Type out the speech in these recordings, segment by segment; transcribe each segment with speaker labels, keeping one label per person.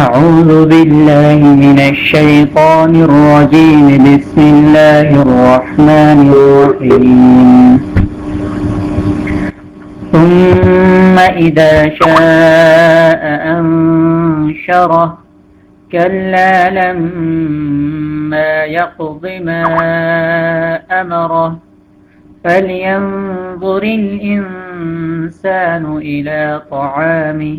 Speaker 1: أعوذ بالله من الشيطان الرجيم. بسم الله الرحمن الرحيم. ثم إذا شاء أنشره. كلا لما يقض ما أمره. فلينظر الإنسان إلى طعامه.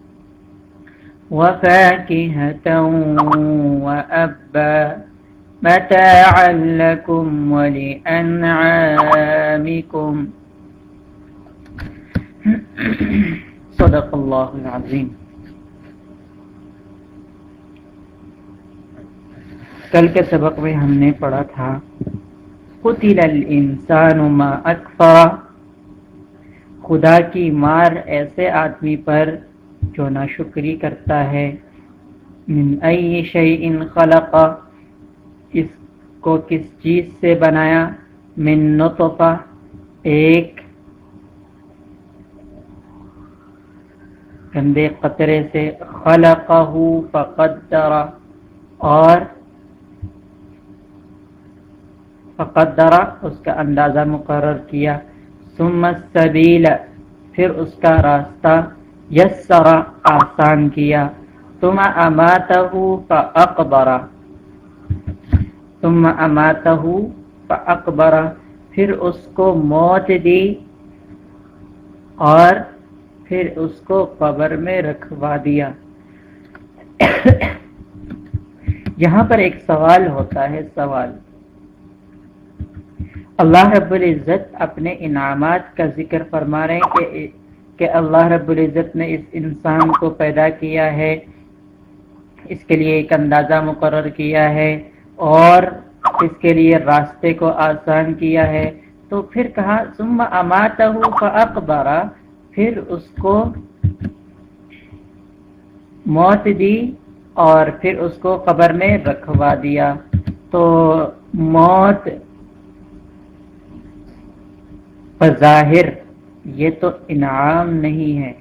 Speaker 1: وفاكهة وأبا، متاعا لكم ولأنعامكم. صدق الله العظيم کل کے سبق میں ہم نے پڑھا تھا، قتل الانسان ما اکفا، خدا کی مار ایسے آدمی پر جو ناشکری کرتا ہے۔ من ای شیء خلق، اس کو کس چیز سے بنایا؟ من نطفہ ایک گندے قطرے سے۔ خلقہ فقدر، اور فقدر، اس کا اندازہ مقرر کیا۔ ثم السبیل، پھر اس کا راستہ۔ یسر آسان کیا۔ تم اماتہ فاقبرا تم اماتہ فاقبرا پھر اس کو موت دی اور پھر اس کو قبر میں رکھوا دیا۔ یہاں پر ایک سوال ہوتا ہے، سوال۔ اللہ رب العزت اپنے انعامات کا ذکر فرما رہے ہیں کہ کہ اللہ رب العزت نے اس انسان کو پیدا کیا ہے، اس کے لیے ایک اندازہ مقرر کیا ہے اور اس کے لیے راستے کو آسان کیا ہے۔ تو پھر کہا، ثم اماتہ فاقبرا پھر اس کو موت دی اور پھر اس کو قبر میں رکھوا دیا۔ تو موت بظاہر یہ تو انعام نہیں ہے۔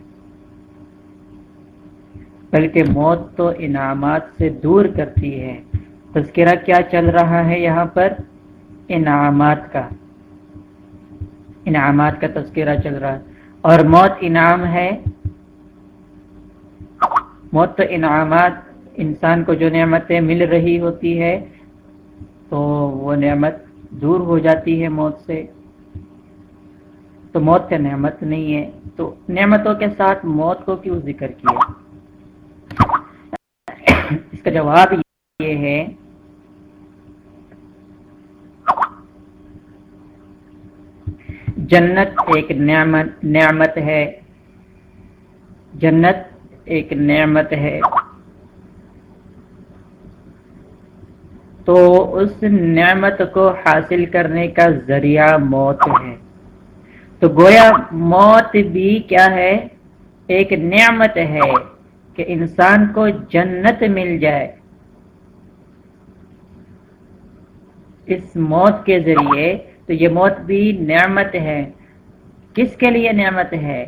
Speaker 1: بلکہ موت تو انعامات سے دور کرتی ہے۔ تذکرہ کیا چل رہا ہے یہاں پر؟ انعامات کا۔ انعامات کا تذکرہ چل رہا ہے۔ اور موت انعام ہے؟ موت تو انعامات، انسان کو جو نعمتیں مل رہی ہوتی ہے، تو وہ نعمت دور ہو جاتی ہے موت سے۔ تو موت کا نعمت نہیں ہے۔ تو نعمتوں کے ساتھ موت کو کیوں ذکر کیا؟ اس کا جواب یہ ہے۔ جنت ایک نعمت نعمت ہے۔ جنت ایک نعمت ہے۔ تو اس نعمت کو حاصل کرنے کا ذریعہ موت ہے۔ تو گویا موت بھی کیا ہے؟ ایک نعمت ہے کہ انسان کو جنت مل جائے۔ اس موت کے ذریعے تو یہ موت بھی نعمت ہے۔ کس کے لیے نعمت ہے؟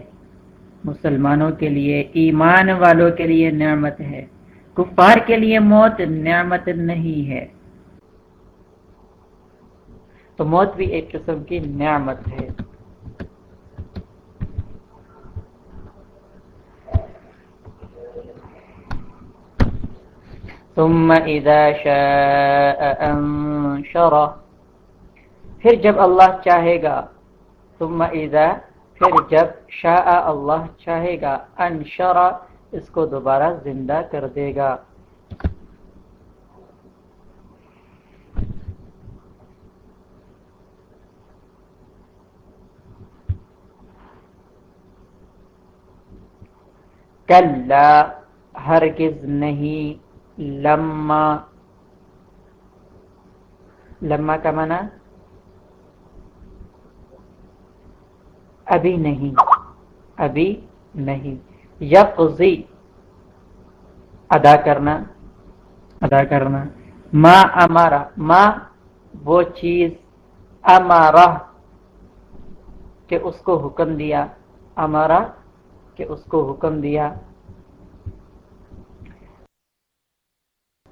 Speaker 1: مسلمانوں کے لیے، ایمان والوں کے لیے نعمت ہے۔ کفار کے لیے موت نعمت نہیں ہے۔ تو موت بھی ایک قسم کی نعمت ہے۔ ثم اذا شاء انشره. پھر جب اللہ چاہے گا، ثم اذا، پھر جب شاء اللہ چاہے گا انشرا اس کو دوبارہ زندہ کر دے گا۔ کل ہرگز نہیں۔ لما لما کا منع ابھی نہیں ابھی نہیں یقضی ادا کرنا ادا کرنا ما امارا ما وہ چیز امارا کہ اس کو حکم دیا امارا کہ اس کو حکم دیا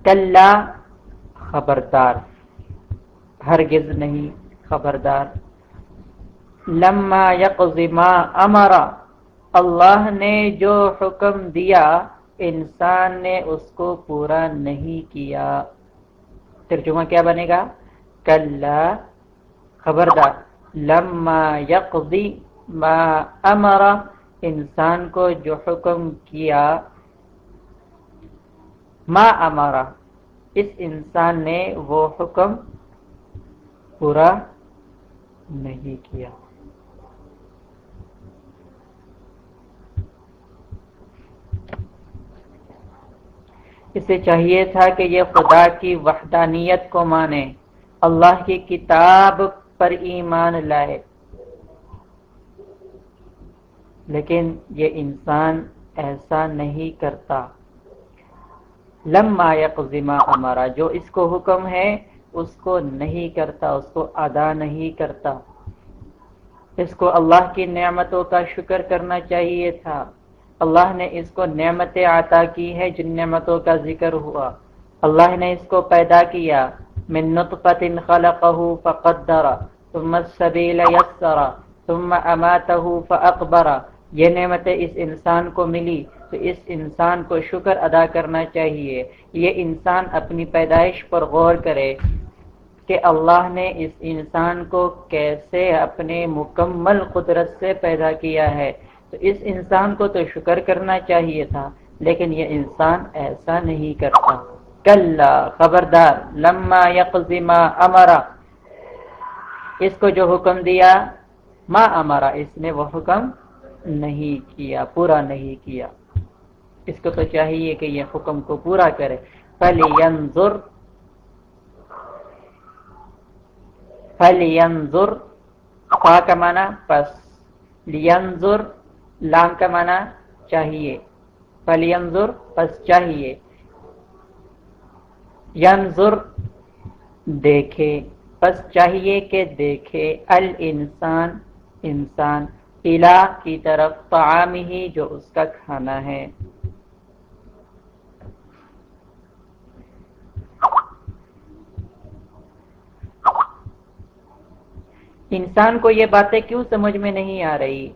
Speaker 1: کل خبردار۔ ہرگز نہیں خبردار۔ لما ما امرا اللہ نے جو حکم دیا، انسان نے اس کو پورا نہیں کیا۔ ترجمہ کیا بنے گا؟ کل خبردار۔ لما یقضی ما امرا انسان کو جو حکم کیا ما امرا اس انسان نے وہ حکم پورا نہیں کیا۔ اسے چاہیے تھا کہ یہ خدا کی وحدانیت کو مانے، اللہ کی کتاب پر ایمان لائے۔ لیکن یہ انسان ایسا نہیں کرتا۔ لما یقزما ہمارا جو اس کو حکم ہے، اس کو نہیں کرتا، اس کو ادا نہیں کرتا۔ اس کو اللہ کی نعمتوں کا شکر کرنا چاہیے تھا۔ اللہ نے اس کو نعمتیں عطا کی ہے، جن نعمتوں کا ذکر ہوا۔ اللہ نے اس کو پیدا کیا۔ من نطفت خلقه فقدر، ثم السبیل یسر ثم اماته فاقبر یہ نعمتیں اس انسان کو ملی۔ تو اس انسان کو شکر ادا کرنا چاہیے۔ یہ انسان اپنی پیدائش پر غور کرے کہ اللہ نے اس انسان کو کیسے اپنے مکمل قدرت سے پیدا کیا ہے۔ تو اس انسان کو تو شکر کرنا چاہیے تھا، لیکن یہ انسان ایسا نہیں کرتا۔ کل خبردار، لما یقزما امرا اس کو جو حکم دیا، ما امرا اس نے وہ حکم نہیں کیا، پورا نہیں کیا۔ اس کو تو چاہیے کہ یہ حکم کو پورا کرے۔ فَلْيَنظُرْ فَلْيَنظُرْ خواہ کا معنی پس۔ لینظر لام کا معنی چاہیے۔ فَلْيَنظُرْ پس چاہیے۔ ینظر دیکھے۔ پس چاہیے کہ دیکھے۔ الانسان انسان، الہ کی طرف طعام ہی جو اس کا کھانا ہے۔ انسان کو یہ باتیں کیوں سمجھ میں نہیں آ رہی؟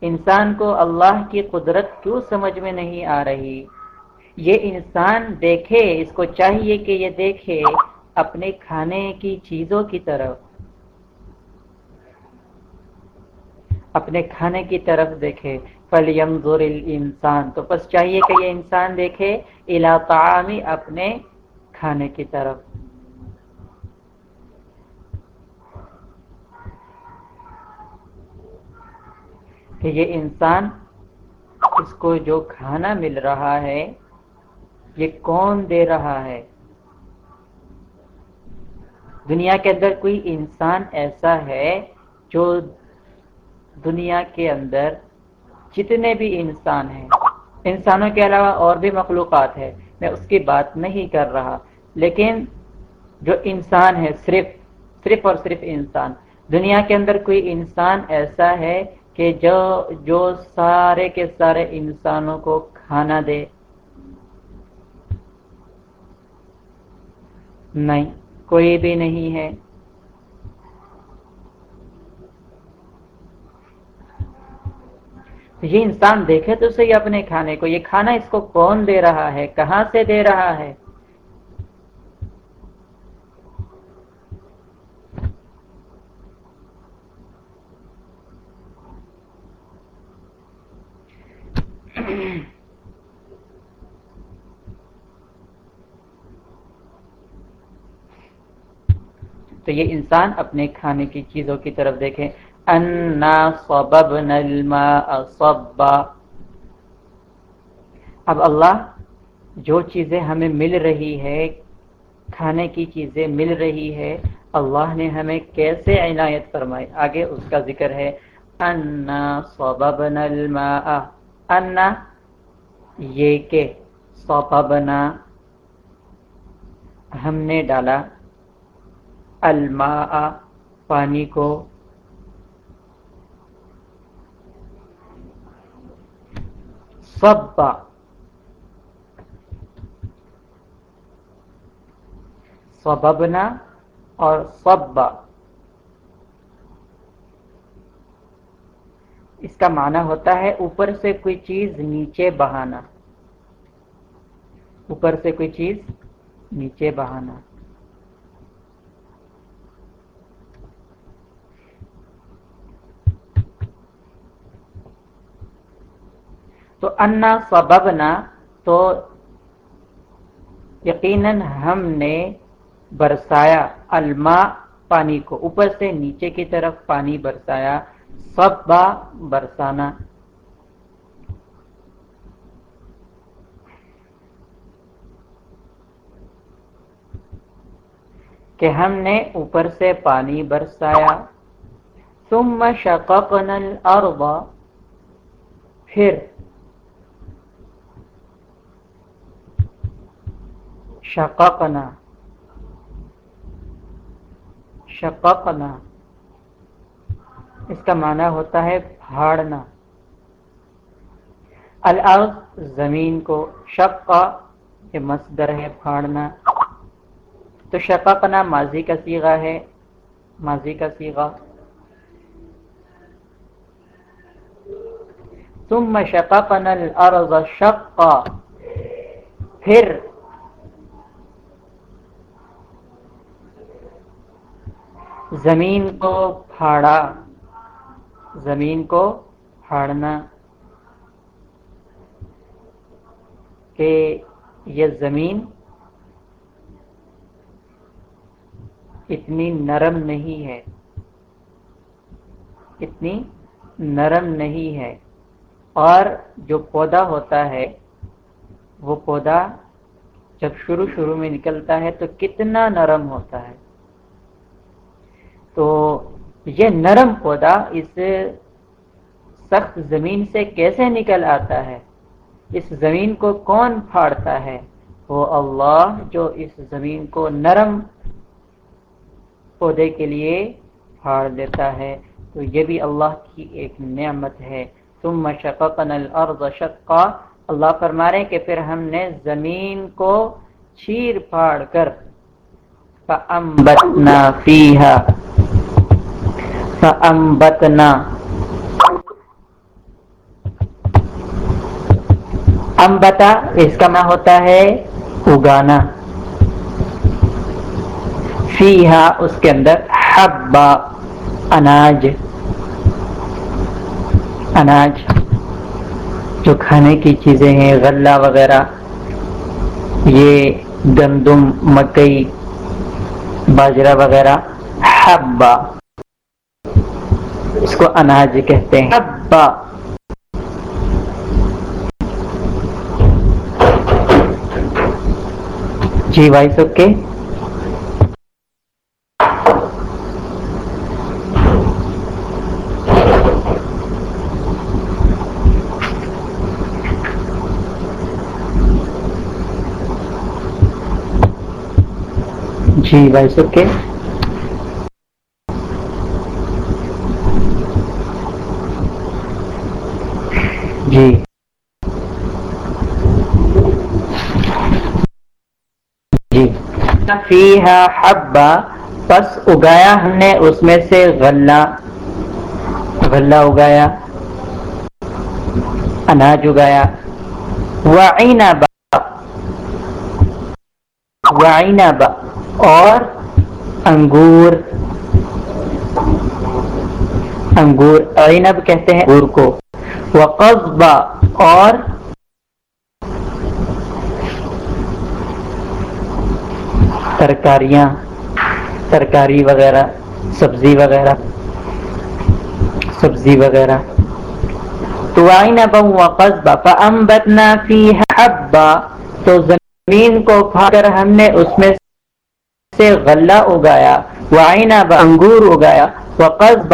Speaker 1: انسان کو اللہ کی قدرت کیوں سمجھ میں نہیں آ رہی؟ یہ انسان دیکھے، اس کو چاہیے کہ یہ دیکھے اپنے کھانے کی چیزوں کی طرف۔ اپنے کھانے کی طرف دیکھے۔ فلیم زور انسان تو بس چاہیے کہ یہ انسان دیکھے۔ علاقامی اپنے کھانے کی طرف۔ کہ یہ انسان اس کو جو کھانا مل رہا ہے، یہ کون دے رہا ہے؟ دنیا کے اندر کوئی انسان ایسا ہے جو دنیا کے اندر جتنے بھی انسان ہیں، انسانوں کے علاوہ اور بھی مخلوقات ہے میں اس کی بات نہیں کر رہا۔ لیکن جو انسان ہے، صرف صرف اور صرف انسان۔ دنیا کے اندر کوئی انسان ایسا ہے کہ جو جو سارے کے سارے انسانوں کو کھانا دے۔ نہیں، کوئی بھی نہیں ہے۔ یہ انسان دیکھے تو صحیح اپنے کھانے کو، یہ کھانا اس کو کون دے رہا ہے؟ کہاں سے دے رہا ہے؟ تو یہ انسان اپنے کھانے کی چیزوں کی طرف دیکھے۔ انا صببنا الماء صبا۔ اب اللہ جو چیزیں ہمیں مل رہی ہے، کھانے کی چیزیں مل رہی ہے، اللہ نے ہمیں کیسے عنایت فرمائی؟ آگے اس کا ذکر ہے۔ انا صببنا الماء۔ انا یہ کہ صببنا ہم نے ڈالا۔ الماء، پانی کو۔ صبا صببنا اور صبا اس کا معنی ہوتا ہے اوپر سے کوئی چیز نیچے بہانا۔ اوپر سے کوئی چیز نیچے بہانا۔ تو انا سببنا تو یقیناً ہم نے برسایا الما پانی کو اوپر سے نیچے کی طرف پانی برسایا سب برسانا۔ کہ ہم نے اوپر سے پانی برسایا۔ ثم شققنا الارض۔ پھر شققنا. شققنا. اس کا معنی ہوتا ہے پھاڑنا. الارض زمین کو شقا یہ مصدر ہے پھاڑنا. تو شققنا ماضی کا سیغہ ہے. ماضی کا سیغہ. ثم شققنا الارض شقا. پھر زمین کو پھاڑا۔ زمین کو پھاڑنا۔ کہ یہ زمین اتنی نرم نہیں ہے۔ اتنی نرم نہیں ہے۔ اور جو پودا ہوتا ہے، وہ پودا جب شروع شروع میں نکلتا ہے تو کتنا نرم ہوتا ہے۔ تو یہ نرم پودا اس سخت زمین سے کیسے نکل آتا ہے؟ اس زمین کو کون پھاڑتا ہے؟ وہ اللہ جو اس زمین کو نرم پودے کے لیے پھاڑ دیتا ہے۔ تو یہ بھی اللہ کی ایک نعمت ہے۔ تم شققنا الارض شقا۔ اللہ فرما رہے کہ پھر ہم نے زمین کو چیر پھاڑ کر فَأَنبَتْنَا فِيهَا امبتنا امبتا اس کا معنی ہوتا ہے اگانا. فیہا، اس کے اندر حبا، اناج. اناج، جو کھانے کی چیزیں ہیں، غلہ وغیرہ. یہ گندم مکئی، باجرہ وغیرہ. حبا. اس کو اناج کہتے ہیں۔ ابا۔ جی بھائی سب کے۔ جی بھائی سب جی۔ جی۔ فیہا حبا پس اگایا ہم نے اس میں سے غلہ۔ غلہ اگایا۔ اناج اگایا۔ وعنبا وعنبا اور انگور۔ انگور۔ عنب کہتے ہیں۔ انگور کو۔ وقبا اور ترکاریاں، ترکاری وغیرہ، سبزی وغیرہ سبزی وغیرہ۔ تو آئین ابا وقبا فانبتنا فیہ حبا۔ تو زمین کو کھا کر ہم نے اس میں سے غلہ اگایا۔ وہ آئینہ انگور اگایا۔ وہ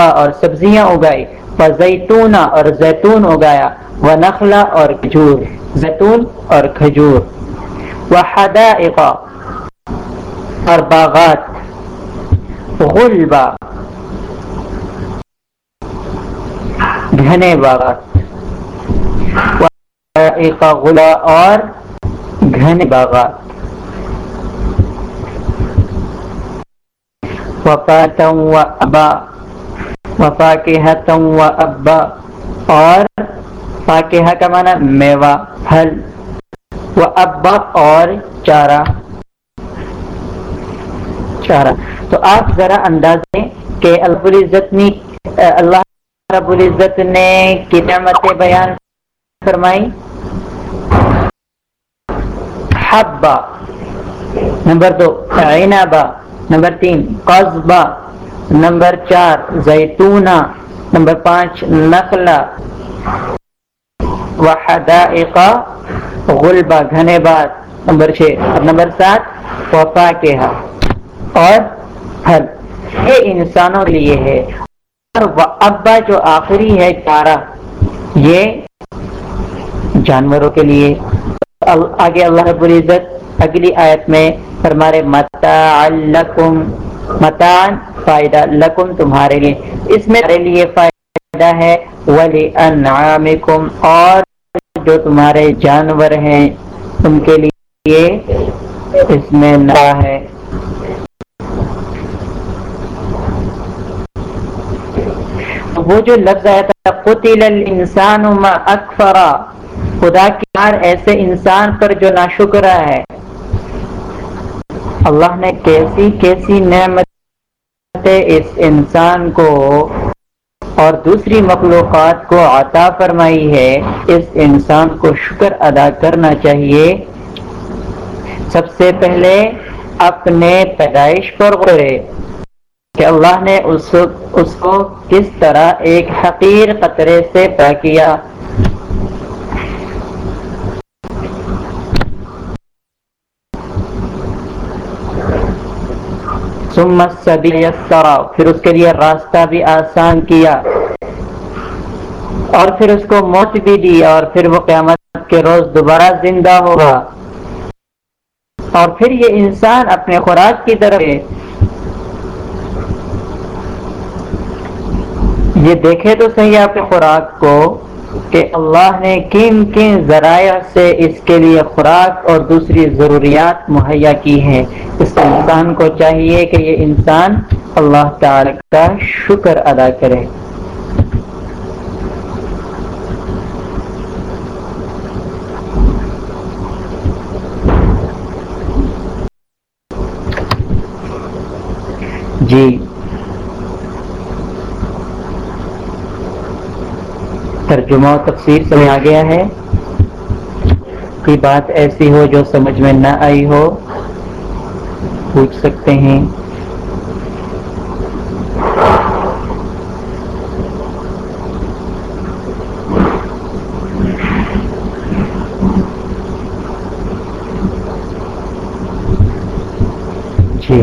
Speaker 1: اور سبزیاں اگائی۔ وہ اور زیتون اگایا وہ نخلا اور کھجور، زیتون اور کھجور وہ حدائق اور باغات غلبہ گھنے باغات غلا اور گھنے باغات۔ وفاتا و ابا وفاقہتا و ابا اور فاقہ کا معنی میوہ، پھل۔ و ابا اور چارہ۔ چارہ۔ تو آپ ذرا انداز دیں کہ اللہ العزت نے، اللہ رب العزت نے کی نعمتیں بیان فرمائی حبا، نمبر دو عنبا نمبر تین قصبہ نمبر چار، زیتونہ، نمبر پانچ نخلا وحدائق، غلبہ، گھنے بات نمبر چھ، اور نمبر سات وفا کے اور پھل۔ یہ انسانوں کے لیے ہے۔ اور ابا جو آخری ہے، چارہ، یہ جانوروں کے لیے۔ آگے اللہ رب العزت اگلی آیت میں فرمارے متا لکم متان فائدہ لکم تمہارے لیے۔ اس میں تمہارے لیے فائدہ ہے ولی انعامکم، اور جو تمہارے جانور ہیں، ان کے لیے اس میں نہ ہے۔ وہ جو لفظ آیا تھا، قتل الانسان ما اکفرا۔ خدا کی مار ایسے انسان پر جو ناشکرہ ہے۔ اللہ نے کیسی کیسی نعمت اس انسان کو اور دوسری مخلوقات کو عطا فرمائی ہے، اس انسان کو شکر ادا کرنا چاہیے۔ سب سے پہلے اپنے پیدائش پر غرے کہ اللہ نے اس اس کو کس طرح ایک حقیر قطرے سے پیدا کیا۔ ثم السبیل یسرا پھر اس کے لیے راستہ بھی آسان کیا۔ اور پھر اس کو موت بھی دی اور پھر وہ قیامت کے روز دوبارہ زندہ ہوگا۔ اور پھر یہ انسان اپنے خوراک کی طرف یہ دیکھے تو صحیح آپ کے خوراک کو۔ کہ اللہ نے کن کن ذرائع سے اس کے لیے خوراک اور دوسری ضروریات مہیا کی ہیں۔ اس انسان کو چاہیے کہ یہ انسان اللہ تعالی کا شکر ادا کرے۔ جی۔ ترجمہ و تفسیر سمجھ آ گیا ہے۔ کوئی بات ایسی ہو جو سمجھ میں نہ آئی ہو، پوچھ سکتے ہیں جی